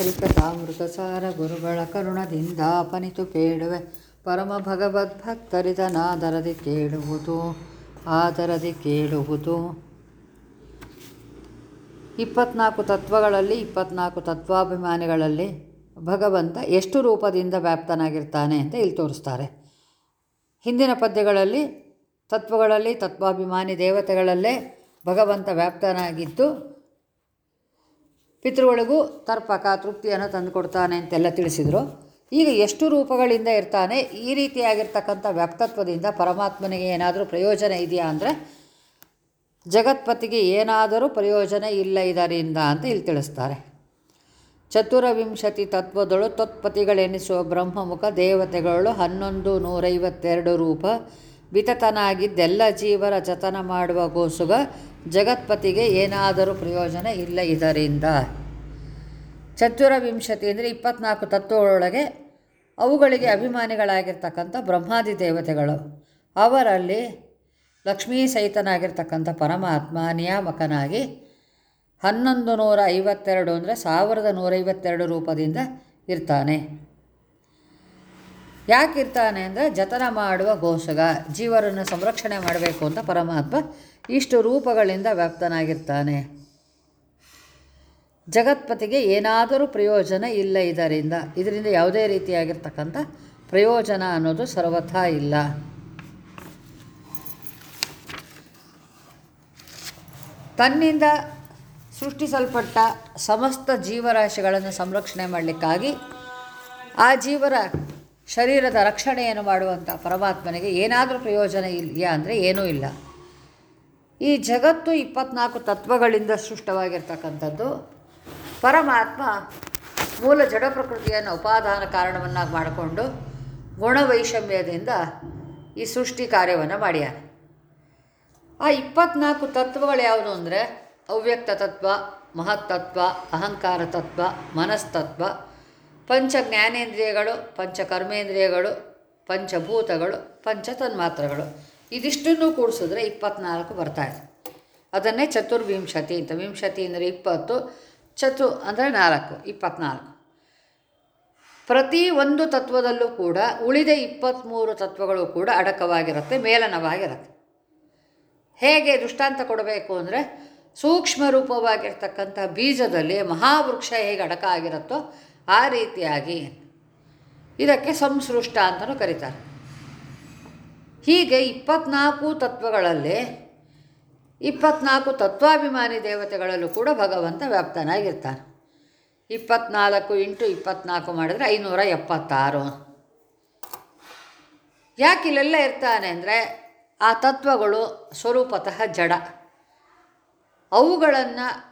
ಹರಿಕಥಾಮೃತಸಾರ ಗುರುಗಳ ಕರುಣದಿಂದ ಅಪನಿತು ಕೇಳುವೆ ಪರಮ ಭಗವದ್ಭಕ್ತರಿದನಾದರದಿ ಕೇಳುವುದು, ಆದರದಿ ಕೇಳುವುದು. ಇಪ್ಪತ್ನಾಲ್ಕು ತತ್ವಗಳಲ್ಲಿ, ಇಪ್ಪತ್ನಾಲ್ಕು ತತ್ವಾಭಿಮಾನಿಗಳಲ್ಲಿ ಭಗವಂತ ಎಷ್ಟು ರೂಪದಿಂದ ವ್ಯಾಪ್ತನಾಗಿರ್ತಾನೆ ಅಂತ ಇಲ್ಲಿ ತೋರಿಸ್ತಾರೆ. ಹಿಂದಿನ ಪದ್ಯಗಳಲ್ಲಿ, ತತ್ವಗಳಲ್ಲಿ, ತತ್ವಾಭಿಮಾನಿ ದೇವತೆಗಳಲ್ಲೇ ಭಗವಂತ ವ್ಯಾಪ್ತನಾಗಿದ್ದು ಪಿತೃಗಳಿಗೂ ತರ್ಪಕ ತೃಪ್ತಿಯನ್ನು ತಂದುಕೊಡ್ತಾನೆ ಅಂತೆಲ್ಲ ತಿಳಿಸಿದರು. ಈಗ ಎಷ್ಟು ರೂಪಗಳಿಂದ ಇರ್ತಾನೆ, ಈ ರೀತಿಯಾಗಿರ್ತಕ್ಕಂಥ ವ್ಯಕ್ತತ್ವದಿಂದ ಪರಮಾತ್ಮನಿಗೆ ಏನಾದರೂ ಪ್ರಯೋಜನ ಇದೆಯಾ ಅಂದರೆ, ಜಗತ್ಪತಿಗೆ ಏನಾದರೂ ಪ್ರಯೋಜನ ಇಲ್ಲ ಇದರಿಂದ ಅಂತ ಇಲ್ಲಿ ತಿಳಿಸ್ತಾರೆ. ಚತುರವಿಂಶತಿ ತತ್ವದಳು ತತ್ಪತಿಗಳೆನಿಸುವ ಬ್ರಹ್ಮಮುಖ ದೇವತೆಗಳು ಹನ್ನೊಂದು ನೂರೈವತ್ತೆರಡು ರೂಪ ವಿತತನಾಗಿದ್ದೆಲ್ಲ ಜೀವರ ಜತನ ಮಾಡುವ ಗೋಸುಗ ಜಗತ್ಪತಿಗೆ ಏನಾದರೂ ಪ್ರಯೋಜನ ಇಲ್ಲ ಇದರಿಂದ. ಚತುರವಿಂಶತಿ ಅಂದರೆ ಇಪ್ಪತ್ನಾಲ್ಕು ತತ್ವಗಳೊಳಗೆ ಅವುಗಳಿಗೆ ಅಭಿಮಾನಿಗಳಾಗಿರ್ತಕ್ಕಂಥ ಬ್ರಹ್ಮಾದಿ ದೇವತೆಗಳು. ಅವರಲ್ಲಿ ಲಕ್ಷ್ಮೀ ಸಹಿತನಾಗಿರ್ತಕ್ಕಂಥ ಪರಮಾತ್ಮ ನಿಯಾಮಕನಾಗಿ ಹನ್ನೊಂದು ನೂರ ಐವತ್ತೆರಡು ಅಂದರೆ ಸಾವಿರದ ನೂರೈವತ್ತೆರಡು ರೂಪದಿಂದ ಇರ್ತಾನೆ. ಯಾಕೆ ಇರ್ತಾನೆ ಅಂದರೆ ಜತನ ಮಾಡುವ ಘೋಷಗ, ಜೀವರನ್ನು ಸಂರಕ್ಷಣೆ ಮಾಡಬೇಕು ಅಂತ ಪರಮಾತ್ಮ ಇಷ್ಟು ರೂಪಗಳಿಂದ ವ್ಯಾಪ್ತನಾಗಿರ್ತಾನೆ. ಜಗತ್ಪತಿಗೆ ಏನಾದರೂ ಪ್ರಯೋಜನ ಇಲ್ಲ ಇದರಿಂದ. ಇದರಿಂದ ಯಾವುದೇ ರೀತಿಯಾಗಿರ್ತಕ್ಕಂಥ ಪ್ರಯೋಜನ ಅನ್ನೋದು ಸರ್ವಥಾ ಇಲ್ಲ. ತನ್ನಿಂದ ಸೃಷ್ಟಿಸಲ್ಪಟ್ಟ ಸಮಸ್ತ ಜೀವರಾಶಿಗಳನ್ನು ಸಂರಕ್ಷಣೆ ಮಾಡಲಿಕ್ಕಾಗಿ ಆ ಜೀವರ ಶರೀರದ ರಕ್ಷಣೆಯನ್ನು ಮಾಡುವಂಥ ಪರಮಾತ್ಮನಿಗೆ ಏನಾದರೂ ಪ್ರಯೋಜನ ಇದೆಯಾ ಅಂದರೆ ಏನೂ ಇಲ್ಲ. ಈ ಜಗತ್ತು ಇಪ್ಪತ್ನಾಲ್ಕು ತತ್ವಗಳಿಂದ ಸೃಷ್ಟವಾಗಿರ್ತಕ್ಕಂಥದ್ದು. ಪರಮಾತ್ಮ ಮೂಲ ಜಡ ಪ್ರಕೃತಿಯನ್ನು ಉಪಾದಾನ ಕಾರಣವನ್ನಾಗಿ ಮಾಡಿಕೊಂಡು ಗುಣವೈಷಮ್ಯದಿಂದ ಈ ಸೃಷ್ಟಿ ಕಾರ್ಯವನ್ನು ಮಾಡ್ಯಾರ ಆ ಇಪ್ಪತ್ನಾಲ್ಕು ತತ್ವಗಳು ಯಾವುದು ಅಂದರೆ ಅವ್ಯಕ್ತ ತತ್ವ, ಮಹತ್ತತ್ವ, ಅಹಂಕಾರ ತತ್ವ, ಮನಸ್ತತ್ವ ಪಂಚ ಜ್ಞಾನೇಂದ್ರಿಯಗಳು ಪಂಚ ಕರ್ಮೇಂದ್ರಿಯಗಳು ಪಂಚಭೂತಗಳು ಪಂಚ ತನ್ಮಾತ್ರಗಳು ಇದಿಷ್ಟನ್ನು ಕೂಡಿಸಿದ್ರೆ ಇಪ್ಪತ್ನಾಲ್ಕು ಇದೆ. ಅದನ್ನೇ ಚತುರ್ವಿಂಶತಿ ಅಂತ. ವಿಂಶತಿ ಅಂದರೆ ಇಪ್ಪತ್ತು ಚತು ಅಂದರೆ ನಾಲ್ಕು, ಇಪ್ಪತ್ನಾಲ್ಕು. ಪ್ರತಿ ಒಂದು ತತ್ವದಲ್ಲೂ ಕೂಡ ಉಳಿದ ಇಪ್ಪತ್ತ್ಮೂರು ತತ್ವಗಳು ಕೂಡ ಅಡಕವಾಗಿರುತ್ತೆ, ಮೇಲನವಾಗಿರುತ್ತೆ. ಹೇಗೆ ದೃಷ್ಟಾಂತ ಕೊಡಬೇಕು ಅಂದರೆ ಸೂಕ್ಷ್ಮ ರೂಪವಾಗಿರ್ತಕ್ಕಂಥ ಬೀಜದಲ್ಲಿ ಮಹಾವೃಕ್ಷ ಹೇಗೆ ಅಡಕ ಆಗಿರುತ್ತೋ ಆ ರೀತಿಯಾಗಿ ಇದಕ್ಕೆ ಸಂಸೃಷ್ಟ ಅಂತಲೂ ಕರೀತಾರೆ. ಹೀಗೆ ಇಪ್ಪತ್ನಾಲ್ಕು ತತ್ವಗಳಲ್ಲಿ, ಇಪ್ಪತ್ನಾಲ್ಕು ತತ್ವಾಭಿಮಾನಿ ದೇವತೆಗಳಲ್ಲೂ ಕೂಡ ಭಗವಂತ ವ್ಯಾಪ್ತನಾಗಿರ್ತಾನೆ. ಇಪ್ಪತ್ನಾಲ್ಕು ಇಂಟು ಇಪ್ಪತ್ನಾಲ್ಕು ಮಾಡಿದರೆ ಐನೂರ ಎಪ್ಪತ್ತಾರು. ಯಾಕೆ ಇಲ್ಲೆಲ್ಲ ಇರ್ತಾನೆ ಅಂದರೆ ಆ ತತ್ವಗಳು ಸ್ವರೂಪತಃ ಜಡ. ಅವುಗಳನ್ನು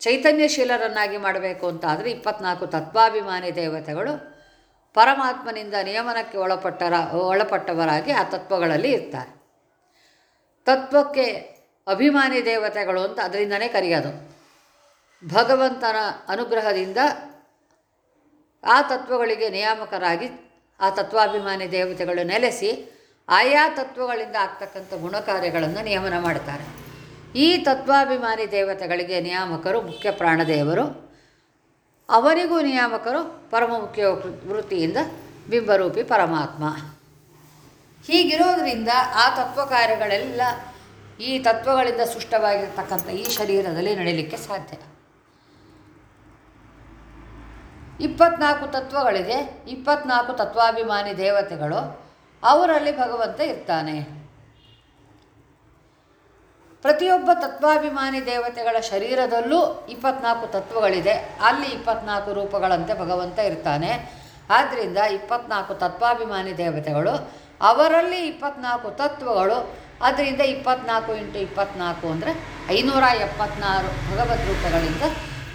ಚೈತನ್ಯಶೀಲರನ್ನಾಗಿ ಮಾಡಬೇಕು ಅಂತ ಆದರೆ ಇಪ್ಪತ್ನಾಲ್ಕು ತತ್ವಾಭಿಮಾನಿ ದೇವತೆಗಳು ಪರಮಾತ್ಮನಿಂದ ನಿಯಮನಕ್ಕೆ ಒಳಪಟ್ಟರ, ಒಳಪಟ್ಟವರಾಗಿ ಆ ತತ್ವಗಳಲ್ಲಿ ಇರ್ತಾರೆ. ತತ್ವಕ್ಕೆ ಅಭಿಮಾನಿ ದೇವತೆಗಳು ಅಂತ ಅದರಿಂದನೇ ಕರೆಯೋದು. ಭಗವಂತನ ಅನುಗ್ರಹದಿಂದ ಆ ತತ್ವಗಳಿಗೆ ನಿಯಾಮಕರಾಗಿ ಆ ತತ್ವಾಭಿಮಾನಿ ದೇವತೆಗಳು ನೆಲೆಸಿ ಆಯಾ ತತ್ವಗಳಿಂದ ಆಗ್ತಕ್ಕಂಥ ಗುಣಕಾರ್ಯಗಳನ್ನು ನಿಯಮನ ಮಾಡ್ತಾರೆ. ಈ ತತ್ವಾಭಿಮಾನಿ ದೇವತೆಗಳಿಗೆ ನಿಯಾಮಕರು, ಮುಖ್ಯ ಪ್ರಾಣದೇವರು. ಅವರಿಗೂ ನಿಯಾಮಕರು ಪರಮ ಮುಖ್ಯ ವೃತ್ತಿಯಿಂದ ಬಿಂಬರೂಪಿ ಪರಮಾತ್ಮ. ಹೀಗಿರೋದರಿಂದ ಆ ತತ್ವ ಕಾರ್ಯಗಳೆಲ್ಲ ಈ ತತ್ವಗಳಿಂದ ಸೃಷ್ಟವಾಗಿರ್ತಕ್ಕಂಥ ಈ ಶರೀರದಲ್ಲಿ ನಡೀಲಿಕ್ಕೆ ಸಾಧ್ಯ. ಇಪ್ಪತ್ನಾಲ್ಕು ತತ್ವಗಳಿದೆ. ಇಪ್ಪತ್ನಾಲ್ಕು ತತ್ವಾಭಿಮಾನಿ ದೇವತೆಗಳು ಅವರಲ್ಲಿ ಭಗವಂತ ಇರ್ತಾನೆ. ಪ್ರತಿಯೊಬ್ಬ ತತ್ವಾಭಿಮಾನಿ ದೇವತೆಗಳ ಶರೀರದಲ್ಲೂ ಇಪ್ಪತ್ನಾಲ್ಕು ತತ್ವಗಳಿದೆ. ಅಲ್ಲಿ ಇಪ್ಪತ್ನಾಲ್ಕು ರೂಪಗಳಂತೆ ಭಗವಂತ ಇರ್ತಾನೆ. ಆದ್ದರಿಂದ ಇಪ್ಪತ್ನಾಲ್ಕು ತತ್ವಾಭಿಮಾನಿ ದೇವತೆಗಳು, ಅವರಲ್ಲಿ ಇಪ್ಪತ್ನಾಲ್ಕು ತತ್ವಗಳು ಅದರಿಂದ ಇಪ್ಪತ್ನಾಲ್ಕು ಇಂಟು ಇಪ್ಪತ್ನಾಲ್ಕು ಅಂದರೆ ಐನೂರ ಎಪ್ಪತ್ನಾರು ಭಗವದ್ ರೂಪಗಳಿಂದ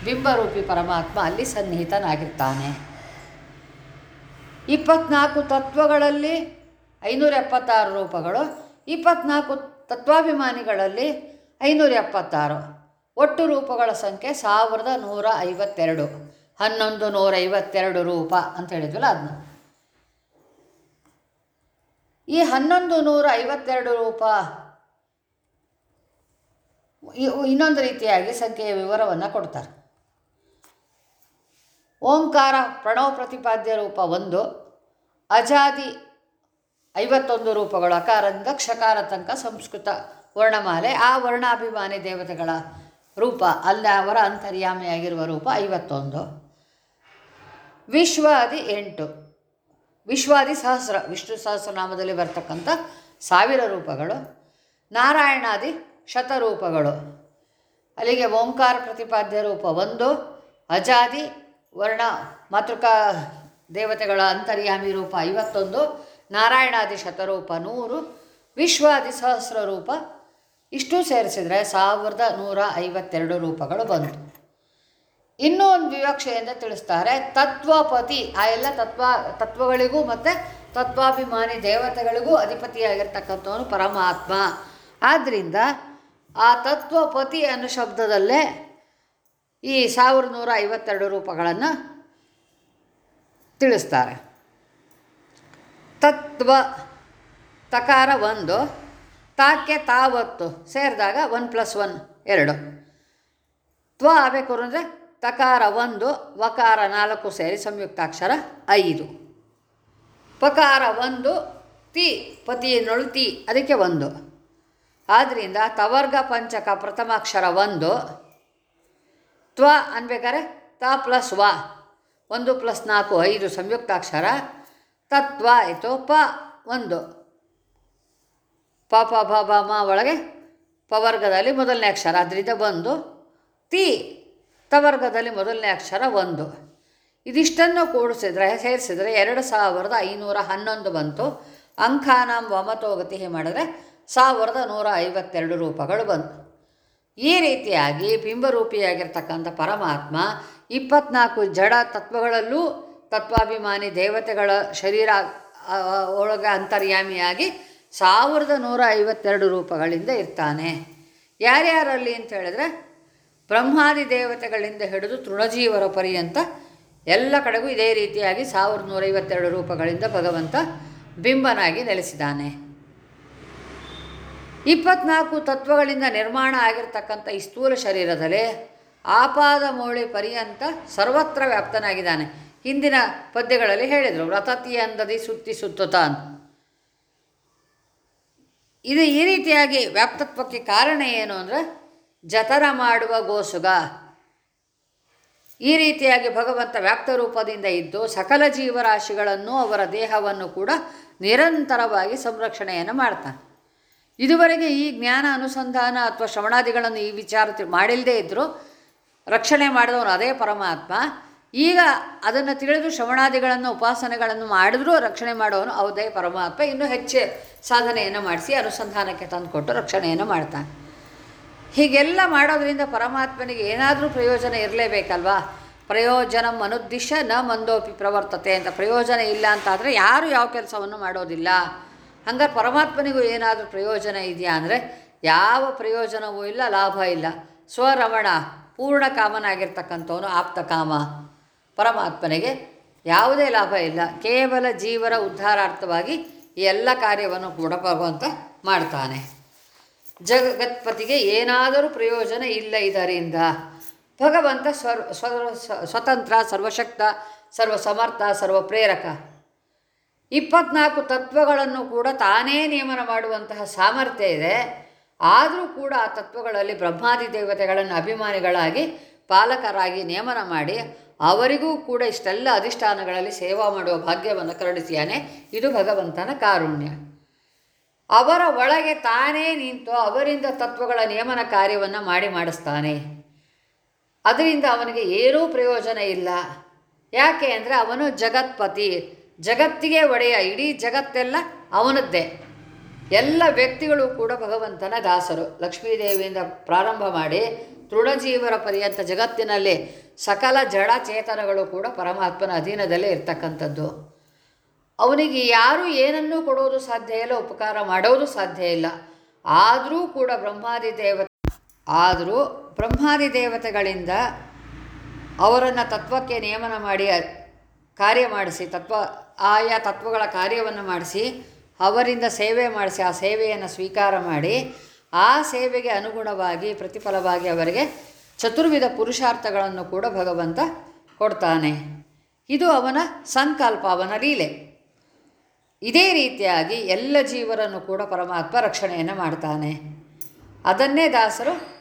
ಬಿಂಬರೂಪಿ ಪರಮಾತ್ಮ ಅಲ್ಲಿ ಸನ್ನಿಹಿತನಾಗಿರ್ತಾನೆ. ಇಪ್ಪತ್ನಾಲ್ಕು ತತ್ವಗಳಲ್ಲಿ ಐನೂರ ಎಪ್ಪತ್ತಾರು ರೂಪಗಳು, ಇಪ್ಪತ್ನಾಲ್ಕು ತತ್ವಾಭಿಮಾನಿಗಳಲ್ಲಿ ಐನೂರ ಎಪ್ಪತ್ತಾರು. ಒಟ್ಟು ರೂಪಗಳ ಸಂಖ್ಯೆ ಸಾವಿರದ ನೂರ ಐವತ್ತೆರಡು. ಹನ್ನೊಂದು ನೂರ ಐವತ್ತೆರಡು ರೂಪ ಅಂತ ಹೇಳಿದ್ವಲ್ಲ ಅದನ್ನ ಈ ಹನ್ನೊಂದು ನೂರ ಐವತ್ತೆರಡು ರೂಪ ಇನ್ನೊಂದು ರೀತಿಯಾಗಿ ಸಂಖ್ಯೆಯ ವಿವರವನ್ನು ಕೊಡ್ತಾರೆ. ಓಂಕಾರ ಪ್ರಣವ ಪ್ರತಿಪಾದ್ಯ ರೂಪ ಒಂದು, ಅಜಾದಿ ಐವತ್ತೊಂದು ರೂಪಗಳು ಅಕಾರದಿಂದ ಕ್ಷಕಾರ ತನಕ ಸಂಸ್ಕೃತ ವರ್ಣಮಾಲೆ. ಆ ವರ್ಣಾಭಿಮಾನಿ ದೇವತೆಗಳ ರೂಪ ಅಲ್ಲ ಅವರ ಅಂತರ್ಯಾಮಿಯಾಗಿರುವ ರೂಪ ಐವತ್ತೊಂದು. ವಿಶ್ವಾದಿ ಎಂಟು. ವಿಶ್ವಾದಿ ಸಹಸ್ರ, ವಿಷ್ಣು ಸಹಸ್ರನಾಮದಲ್ಲಿ ಬರ್ತಕ್ಕಂಥ ಸಾವಿರ ರೂಪಗಳು. ನಾರಾಯಣಾದಿ ಶತರೂಪಗಳು. ಅಲ್ಲಿಗೆ ಓಂಕಾರ ಪ್ರತಿಪಾದ್ಯ ರೂಪ ಒಂದು. ಅಜಾದಿ ವರ್ಣ ಮಾತೃಕಾ ದೇವತೆಗಳ ಅಂತರ್ಯಾಮಿ ರೂಪ ಐವತ್ತೊಂದು. ನಾರಾಯಣಾದಿ ಶತರೂಪ ನೂರು, ವಿಶ್ವಾದಿ ಸಹಸ್ರ ರೂಪ ಇಷ್ಟು ಸೇರಿಸಿದರೆ ಸಾವಿರದ ನೂರ ಐವತ್ತೆರಡು ರೂಪಗಳು ಬಂತು. ಇನ್ನೂ ಒಂದು ವಿವಕ್ಷೆಯಿಂದ ತಿಳಿಸ್ತಾರೆ, ತತ್ವಪತಿ, ಆ ಎಲ್ಲ ತತ್ವ, ತತ್ವಗಳಿಗೂ ಮತ್ತು ತತ್ವಾಭಿಮಾನಿ ದೇವತೆಗಳಿಗೂ ಅಧಿಪತಿಯಾಗಿರ್ತಕ್ಕಂಥವನು ಪರಮಾತ್ಮ. ಆದ್ದರಿಂದ ಆ ತತ್ವಪತಿ ಅನ್ನೋ ಶಬ್ದದಲ್ಲೇ ಈ ಸಾವಿರದ ನೂರ ಐವತ್ತೆರಡು ರೂಪಗಳನ್ನು ತಿಳಿಸ್ತಾರೆ. ತತ್ವ ತಕಾರ ಒಂದು, ತಾಕ್ಕೆ ತಾವತ್ತು ಸೇರಿದಾಗ ಒನ್ ಪ್ಲಸ್ ಒನ್ ಎರಡು. ತ್ವ ಆಗಬೇಕು ಅಂದರೆ ತಕಾರ ಒಂದು, ವಕಾರ ನಾಲ್ಕು ಸೇರಿ ಸಂಯುಕ್ತಾಕ್ಷರ ಐದು. ಪಕಾರ ಒಂದು, ತಿ, ಪತಿ ಎನ್ನೋಳು ತಿ, ಅದಕ್ಕೆ ಒಂದು. ಆದ್ದರಿಂದ ತವರ್ಗ ಪಂಚಕ ಪ್ರಥಮಾಕ್ಷರ ಒಂದು, ತ್ವ ಅನ್ಬೇಕಾದ್ರೆ ತ ಪ್ಲಸ್ ವ, ಒಂದು ಪ್ಲಸ್ ನಾಲ್ಕು ಐದು ಸಂಯುಕ್ತಾಕ್ಷರ ತತ್ವ ಆಯಿತು ಪ ಒಂದು. ಪ ಪ ಭ ಬ ಮ ಒಳಗೆ ಪವರ್ಗದಲ್ಲಿ ಮೊದಲನೇ ಅಕ್ಷರ. ಅದರಿಂದ ಬಂದು ತಿ ತವರ್ಗದಲ್ಲಿ ಮೊದಲನೇ ಅಕ್ಷರ ಒಂದು. ಇದಿಷ್ಟನ್ನು ಕೂಡಿಸಿದರೆ, ಸೇರಿಸಿದರೆ ಎರಡು ಸಾವಿರದ ಐನೂರ ಹನ್ನೊಂದು ಬಂತು. ಅಂಕಾನಾಂ ವಮತೋಗತಿ ಮಾಡಿದ್ರೆ ಸಾವಿರದ ನೂರ ಐವತ್ತೆರಡು ರೂಪಗಳು ಬಂತು. ಈ ರೀತಿಯಾಗಿ ಬಿಂಬರೂಪಿಯಾಗಿರ್ತಕ್ಕಂಥ ಪರಮಾತ್ಮ ಇಪ್ಪತ್ನಾಲ್ಕು ಜಡ ತತ್ವಗಳಲ್ಲೂ ತತ್ವಾಭಿಮಾನಿ ದೇವತೆಗಳ ಶರೀರ ಒಳಗೆ ಅಂತರ್ಯಾಮಿಯಾಗಿ ಸಾವಿರದ ನೂರ ಐವತ್ತೆರಡು ರೂಪಗಳಿಂದ ಇರ್ತಾನೆ. ಯಾರ್ಯಾರಲ್ಲಿ ಅಂತ ಹೇಳಿದ್ರೆ, ಬ್ರಹ್ಮಾದಿ ದೇವತೆಗಳಿಂದ ಹಿಡಿದು ತೃಣಜೀವರ ಪರ್ಯಂತ ಎಲ್ಲ ಕಡೆಗೂ ಇದೇ ರೀತಿಯಾಗಿ ಸಾವಿರದ ನೂರೈವತ್ತೆರಡು ರೂಪಗಳಿಂದ ಭಗವಂತ ಬಿಂಬನಾಗಿ ನೆಲೆಸಿದ್ದಾನೆ. ಇಪ್ಪತ್ನಾಲ್ಕು ತತ್ವಗಳಿಂದ ನಿರ್ಮಾಣ ಆಗಿರ್ತಕ್ಕಂಥ ಈ ಸ್ಥೂಲ ಶರೀರದಲ್ಲಿ ಆಪಾದ ಮೌಳಿ ಪರ್ಯಂತ ಸರ್ವತ್ರ ವ್ಯಾಪ್ತನಾಗಿದ್ದಾನೆ. ಹಿಂದಿನ ಪದ್ಯಗಳಲ್ಲಿ ಹೇಳಿದರು ವ್ರತತಿ ಅಂದದಿ ಸುತ್ತಿ ಸುತ್ತುತ್ತ ಇದು ಈ ರೀತಿಯಾಗಿ ವ್ಯಾಪ್ತತ್ವಕ್ಕೆ ಕಾರಣ ಏನು ಅಂದರೆ ಜತರ ಮಾಡುವ ಗೋಸುಗ. ಈ ರೀತಿಯಾಗಿ ಭಗವಂತ ವ್ಯಾಪ್ತ ರೂಪದಿಂದ ಇದ್ದು ಸಕಲ ಜೀವರಾಶಿಗಳನ್ನು ಅವರ ದೇಹವನ್ನು ಕೂಡ ನಿರಂತರವಾಗಿ ಸಂರಕ್ಷಣೆಯನ್ನು ಮಾಡ್ತಾನೆ. ಇದುವರೆಗೆ ಈ ಜ್ಞಾನ ಅನುಸಂಧಾನ ಅಥವಾ ಶ್ರವಣಾದಿಗಳನ್ನು ಈ ವಿಚಾರ ಮಾಡಿಲ್ಲದೇ ಇದ್ದರೂ ರಕ್ಷಣೆ ಮಾಡಿದವನು ಅದೇ ಪರಮಾತ್ಮ. ಈಗ ಅದನ್ನು ತಿಳಿದು ಶ್ರವಣಾದಿಗಳನ್ನು, ಉಪಾಸನೆಗಳನ್ನು ಮಾಡಿದ್ರೂ ರಕ್ಷಣೆ ಮಾಡೋನು ಅವುದೇ ಪರಮಾತ್ಮ ಇನ್ನೂ ಹೆಚ್ಚು ಸಾಧನೆಯನ್ನು ಮಾಡಿಸಿ ಅನುಸಂಧಾನಕ್ಕೆ ತಂದುಕೊಟ್ಟು ರಕ್ಷಣೆಯನ್ನು ಮಾಡ್ತಾನೆ. ಹೀಗೆಲ್ಲ ಮಾಡೋದರಿಂದ ಪರಮಾತ್ಮನಿಗೆ ಏನಾದರೂ ಪ್ರಯೋಜನ ಇರಲೇಬೇಕಲ್ವಾ? ಪ್ರಯೋಜನ ಮನುದ್ದಿಶ ನ ಮಂದೋಪಿ ಪ್ರವರ್ತತೆ ಅಂತ ಪ್ರಯೋಜನ ಇಲ್ಲ ಅಂತಾದರೆ ಯಾರು ಯಾವ ಕೆಲಸವನ್ನು ಮಾಡೋದಿಲ್ಲ. ಹಂಗಾರೆ ಪರಮಾತ್ಮನಿಗೂ ಏನಾದರೂ ಪ್ರಯೋಜನ ಇದೆಯಾ ಅಂದರೆ ಯಾವ ಪ್ರಯೋಜನವೂ ಇಲ್ಲ, ಲಾಭ ಇಲ್ಲ. ಸ್ವರಮಣ ಪೂರ್ಣ ಕಾಮನಾಗಿರ್ತಕ್ಕಂಥವನು ಆಪ್ತ ಕಾಮ ಪರಮಾತ್ಮನಿಗೆ ಯಾವುದೇ ಲಾಭ ಇಲ್ಲ. ಕೇವಲ ಜೀವರ ಉದ್ಧಾರಾರ್ಥವಾಗಿ ಎಲ್ಲ ಕಾರ್ಯವನ್ನು ಕೂಡ ಭಗವಂತ ಮಾಡ್ತಾನೆ. ಜಗತ್ಪತಿಗೆ ಏನಾದರೂ ಪ್ರಯೋಜನ ಇಲ್ಲ ಇದರಿಂದ. ಭಗವಂತ ಸ್ವರ್ ಸರ್ವ ಸ್ವತಂತ್ರ, ಸರ್ವಶಕ್ತ ಸರ್ವ ಪ್ರೇರಕ ಇಪ್ಪತ್ನಾಲ್ಕು ತತ್ವಗಳನ್ನು ಕೂಡ ತಾನೇ ನಿಯಮನ ಮಾಡುವಂತಹ ಸಾಮರ್ಥ್ಯ ಇದೆ. ಆದರೂ ಕೂಡ ಆ ತತ್ವಗಳಲ್ಲಿ ಬ್ರಹ್ಮಾದಿ ದೇವತೆಗಳನ್ನು ಅಭಿಮಾನಿಗಳಾಗಿ ಪಾಲಕರಾಗಿ ನಿಯಮನ ಮಾಡಿ ಅವರಿಗೂ ಕೂಡ ಇಷ್ಟೆಲ್ಲ ಅಧಿಷ್ಠಾನಗಳಲ್ಲಿ ಸೇವಾ ಮಾಡುವ ಭಾಗ್ಯವನ್ನು ಕರುಣಿಸಿಯಾನೆ ಇದು ಭಗವಂತನ ಕಾರುಣ್ಯ. ಅವರ ಒಳಗೆ ತಾನೇ ನಿಂತು ಅವರಿಂದ ತತ್ವಗಳ ನಿಯಮನ ಕಾರ್ಯವನ್ನು ಮಾಡಿ ಮಾಡಿಸ್ತಾನೆ. ಅದರಿಂದ ಅವನಿಗೆ ಏನೂ ಪ್ರಯೋಜನ ಇಲ್ಲ. ಯಾಕೆ ಅಂದರೆ ಅವನು ಜಗತ್ಪತಿ. ಜಗತ್ತಿಗೆ ಒಡೆಯ ಇಡೀ ಜಗತ್ತೆಲ್ಲ ಅವನದ್ದೇ. ಎಲ್ಲ ವ್ಯಕ್ತಿಗಳು ಕೂಡ ಭಗವಂತನ ದಾಸರು. ಲಕ್ಷ್ಮೀದೇವಿಯಿಂದ ಪ್ರಾರಂಭ ಮಾಡಿ ತೃಣಜೀವರ ಪರ್ಯಂತ ಜಗತ್ತಿನಲ್ಲಿ ಸಕಲ ಜಡ ಚೇತನಗಳು ಕೂಡ ಪರಮಾತ್ಮನ ಅಧೀನದಲ್ಲೇ ಇರ್ತಕ್ಕಂಥದ್ದು. ಅವನಿಗೆ ಯಾರು ಏನನ್ನೂ ಕೊಡೋದು ಸಾಧ್ಯ ಇಲ್ಲ, ಉಪಕಾರ ಮಾಡೋದು ಸಾಧ್ಯ ಇಲ್ಲ. ಆದರೂ ಕೂಡ ಬ್ರಹ್ಮಾದಿ ದೇವ, ಆದರೂ ಬ್ರಹ್ಮಾದಿ ದೇವತೆಗಳಿಂದ ಅವರನ್ನು ತತ್ವಕ್ಕೆ ನಿಯಮನ ಮಾಡಿ, ಕಾರ್ಯ ಮಾಡಿಸಿ, ತತ್ವ, ಆಯಾ ತತ್ವಗಳ ಕಾರ್ಯವನ್ನು ಮಾಡಿಸಿ, ಅವರಿಂದ ಸೇವೆ ಮಾಡಿಸಿ, ಆ ಸೇವೆಯನ್ನು ಸ್ವೀಕಾರ ಮಾಡಿ ಆ ಸೇವೆಗೆ ಅನುಗುಣವಾಗಿ, ಪ್ರತಿಫಲವಾಗಿ ಅವರಿಗೆ ಚತುರ್ವಿಧ ಪುರುಷಾರ್ಥಗಳನ್ನು ಕೂಡ ಭಗವಂತ ಕೊಡ್ತಾನೆ. ಇದು ಅವನ ಸಂಕಲ್ಪ, ಅವನ ಲೀಲೆ. ಇದೇ ರೀತಿಯಾಗಿ ಎಲ್ಲ ಜೀವರನ್ನು ಕೂಡ ಪರಮಾತ್ಮ ರಕ್ಷಣೆಯನ್ನು ಮಾಡ್ತಾನೆ. ಅದನ್ನೇ ದಾಸರು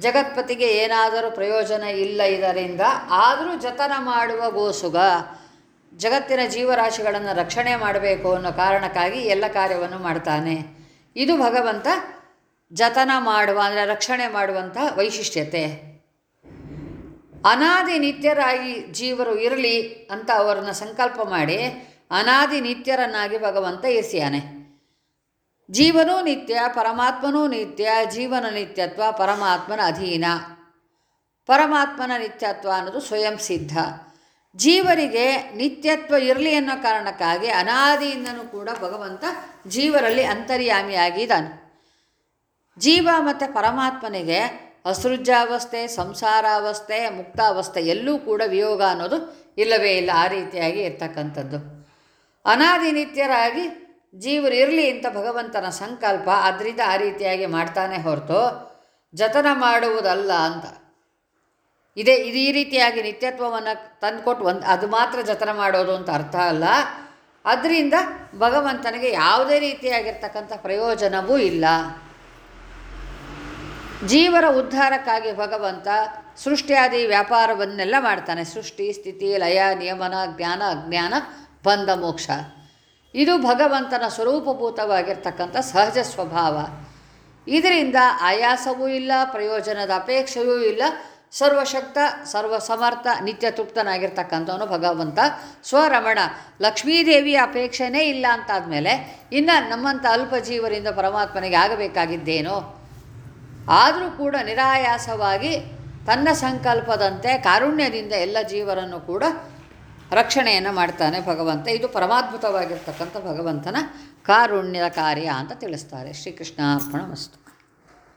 ಜಗತ್ಪತಿಗೆ ಏನಾದರೂ ಪ್ರಯೋಜನ ಇಲ್ಲ ಇದರಿಂದ ಆದರೂ ಜತನ ಮಾಡುವ ಗೋಸುಗ ಜಗತ್ತಿನ ಜೀವರಾಶಿಗಳನ್ನು ರಕ್ಷಣೆ ಮಾಡಬೇಕು ಅನ್ನೋ ಕಾರಣಕ್ಕಾಗಿ ಎಲ್ಲ ಕಾರ್ಯವನ್ನು ಮಾಡ್ತಾನೆ. ಇದು ಭಗವಂತ ಜತನ ಮಾಡುವ, ಅಂದರೆ ರಕ್ಷಣೆ ಮಾಡುವಂಥ ವೈಶಿಷ್ಟ್ಯತೆ. ಅನಾದಿ ನಿತ್ಯರಾಗಿ ಜೀವರು ಇರಲಿ ಅಂತ ಅವರನ್ನು ಸಂಕಲ್ಪ ಮಾಡಿ, ಅನಾದಿ ನಿತ್ಯರನ್ನಾಗಿ ಭಗವಂತ ಎಸಿಯಾನೆ. ಜೀವನೂ ನಿತ್ಯ, ಪರಮಾತ್ಮನೂ ನಿತ್ಯ, ಜೀವನ ನಿತ್ಯತ್ವ, ಪರಮಾತ್ಮನ ಅಧೀನ. ಪರಮಾತ್ಮನ ನಿತ್ಯತ್ವ ಅನ್ನೋದು ಸ್ವಯಂ ಸಿದ್ಧ. ಜೀವರಿಗೆ ನಿತ್ಯತ್ವ ಇರಲಿ ಅನ್ನೋ ಕಾರಣಕ್ಕಾಗಿ ಅನಾದಿಯಿಂದನೂ ಕೂಡ ಭಗವಂತ ಜೀವರಲ್ಲಿ ಅಂತರ್ಯಾಮಿಯಾಗಿದ್ದಾನೆ. ಜೀವ ಮತ್ತು ಪರಮಾತ್ಮನಿಗೆ ಅಸೃಜಾವಸ್ಥೆ, ಸಂಸಾರಾವಸ್ಥೆ, ಮುಕ್ತಾವಸ್ಥೆ ಎಲ್ಲೂ ಕೂಡ ವಿಯೋಗ ಅನ್ನೋದು ಇಲ್ಲವೇ ಇಲ್ಲ, ಆ ರೀತಿಯಾಗಿ ಇರ್ತಕ್ಕಂಥದ್ದು. ಅನಾದಿ ನಿತ್ಯರಾಗಿ ಜೀವರು ಇರಲಿ ಅಂತ ಭಗವಂತನ ಸಂಕಲ್ಪ, ಅದರಿಂದ ಆ ರೀತಿಯಾಗಿ ಮಾಡ್ತಾನೆ ಹೊರತು ಜತನ ಮಾಡುವುದಲ್ಲ ಅಂತ. ಇದೇ, ಇದು ಈ ರೀತಿಯಾಗಿ ನಿತ್ಯತ್ವವನ್ನು ತಂದುಕೊಟ್ಟು ಒಂದು, ಅದು ಮಾತ್ರ ಜತನ ಮಾಡೋದು ಅಂತ ಅರ್ಥ ಅಲ್ಲ. ಅದರಿಂದ ಭಗವಂತನಿಗೆ ಯಾವುದೇ ರೀತಿಯಾಗಿರ್ತಕ್ಕಂಥ ಪ್ರಯೋಜನವೂ ಇಲ್ಲ. ಜೀವರ ಉದ್ಧಾರಕ್ಕಾಗಿ ಭಗವಂತ ಸೃಷ್ಟಿಯಾದಿ ವ್ಯಾಪಾರವನ್ನೆಲ್ಲ ಮಾಡ್ತಾನೆ. ಸೃಷ್ಟಿ, ಸ್ಥಿತಿ, ಲಯ, ನಿಯಮನ, ಜ್ಞಾನ, ಅಜ್ಞಾನ, ಬಂಧ, ಮೋಕ್ಷ. ಇದು ಭಗವಂತನ ಸ್ವರೂಪಭೂತವಾಗಿರ್ತಕ್ಕಂಥ ಸಹಜ ಸ್ವಭಾವ. ಇದರಿಂದ ಆಯಾಸವೂ ಇಲ್ಲ, ಪ್ರಯೋಜನದ ಅಪೇಕ್ಷೆಯೂ ಇಲ್ಲ. ಸರ್ವಶಕ್ತ, ಸರ್ವಸಮರ್ಥ ನಿತ್ಯ ತೃಪ್ತನಾಗಿರ್ತಕ್ಕಂಥವನು ಭಗವಂತ. ಸ್ವರಮಣ, ಲಕ್ಷ್ಮೀದೇವಿಯ ಅಪೇಕ್ಷೆನೇ ಇಲ್ಲ ಅಂತಾದಮೇಲೆ ಇನ್ನು ನಮ್ಮಂಥ ಅಲ್ಪ ಜೀವರಿಂದ ಪರಮಾತ್ಮನಿಗೆ ಆಗಬೇಕಾಗಿದ್ದೇನೋ? ಆದರೂ ಕೂಡ ನಿರಾಯಾಸವಾಗಿ ತನ್ನ ಸಂಕಲ್ಪದಂತೆ ಕಾರುಣ್ಯದಿಂದ ಎಲ್ಲ ಜೀವರನ್ನು ಕೂಡ ರಕ್ಷಣೆಯನ್ನು ಮಾಡ್ತಾನೆ ಭಗವಂತ. ಇದು ಪರಮಾದ್ಭುತವಾಗಿರ್ತಕ್ಕಂಥ ಭಗವಂತನ ಕಾರುಣ್ಯದ ಕಾರ್ಯ ಅಂತ ತಿಳಿಸ್ತಾರೆ. ಶ್ರೀಕೃಷ್ಣ ಅರ್ಪಣ ಮಸ್ತು